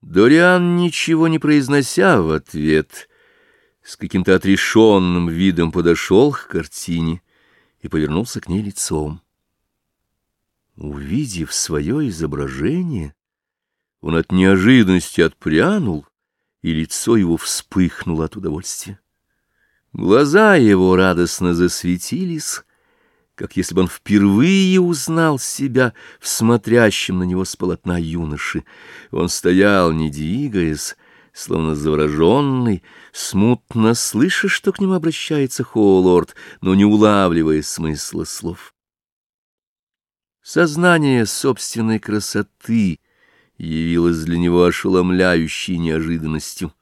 Дориан, ничего не произнося в ответ, с каким-то отрешенным видом подошел к картине и повернулся к ней лицом. Увидев свое изображение, он от неожиданности отпрянул, и лицо его вспыхнуло от удовольствия. Глаза его радостно засветились, как если бы он впервые узнал себя в смотрящем на него с полотна юноши. Он стоял, не двигаясь, словно завороженный, смутно слыша, что к нему обращается Хоулорд, но не улавливая смысла слов. Сознание собственной красоты явилось для него ошеломляющей неожиданностью.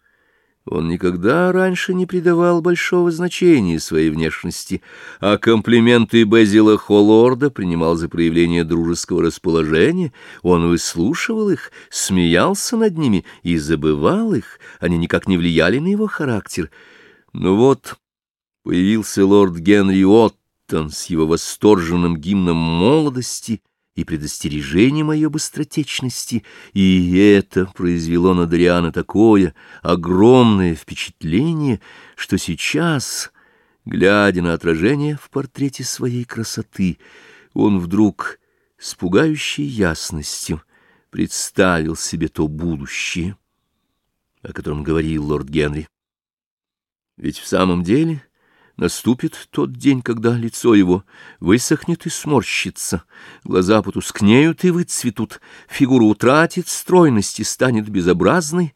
Он никогда раньше не придавал большого значения своей внешности, а комплименты Безила Холлорда принимал за проявление дружеского расположения, он выслушивал их, смеялся над ними и забывал их, они никак не влияли на его характер. Но вот появился лорд Генри Оттон с его восторженным гимном молодости — и предостережением о ее быстротечности, и это произвело на Дариана такое огромное впечатление, что сейчас, глядя на отражение в портрете своей красоты, он вдруг с пугающей ясностью представил себе то будущее, о котором говорил лорд Генри. Ведь в самом деле Наступит тот день, когда лицо его высохнет и сморщится, глаза потускнеют и выцветут, фигура утратит стройность и станет безобразной,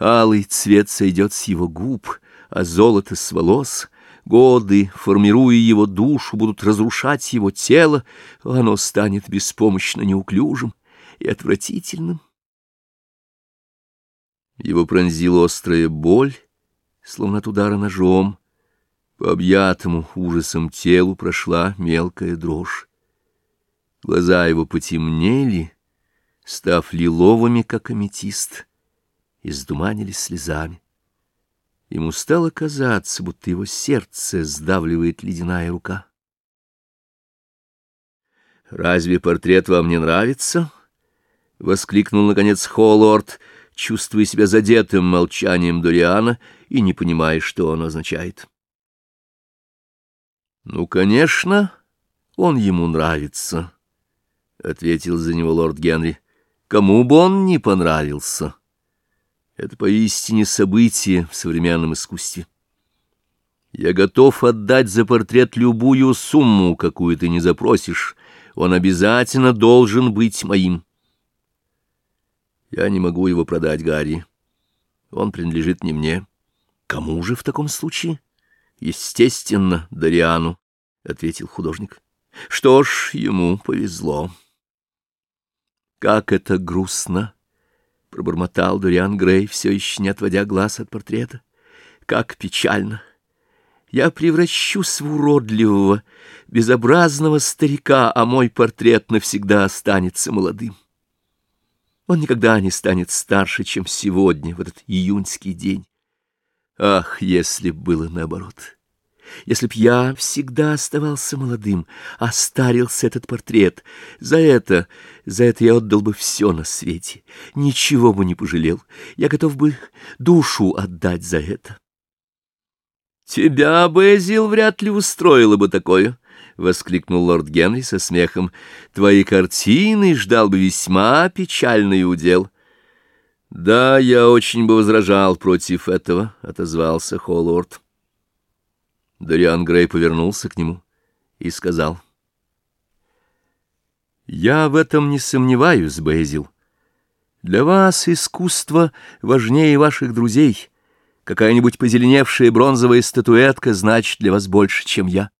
алый цвет сойдет с его губ, а золото с волос — Годы, формируя его душу, будут разрушать его тело, оно станет беспомощно неуклюжим и отвратительным. Его пронзила острая боль, словно от удара ножом, по объятому ужасом телу прошла мелкая дрожь. Глаза его потемнели, став лиловыми, как аметист, и сдуманились слезами. Ему стало казаться, будто его сердце сдавливает ледяная рука. «Разве портрет вам не нравится?» — воскликнул, наконец, Холлорд, чувствуя себя задетым молчанием Дориана и не понимая, что оно означает. — Ну, конечно, он ему нравится, — ответил за него лорд Генри. — Кому бы он не понравился. Это поистине событие в современном искусстве. Я готов отдать за портрет любую сумму, какую ты не запросишь. Он обязательно должен быть моим. Я не могу его продать, Гарри. Он принадлежит не мне. Кому же в таком случае? — Естественно, Дариану, — ответил художник. Что ж, ему повезло. Как это грустно, — пробормотал Дуриан Грей, все еще не отводя глаз от портрета. Как печально. Я превращусь в уродливого, безобразного старика, а мой портрет навсегда останется молодым. Он никогда не станет старше, чем сегодня, в этот июньский день. Ах, если б было наоборот! Если б я всегда оставался молодым, а старился этот портрет, за это, за это я отдал бы все на свете, ничего бы не пожалел, я готов бы душу отдать за это. «Тебя, Безил, вряд ли устроило бы такое», — воскликнул лорд Генри со смехом. «Твои картины ждал бы весьма печальный удел». «Да, я очень бы возражал против этого», — отозвался Холлорд. Дориан Грей повернулся к нему и сказал. «Я в этом не сомневаюсь, Бэзил. Для вас искусство важнее ваших друзей. Какая-нибудь позеленевшая бронзовая статуэтка значит для вас больше, чем я».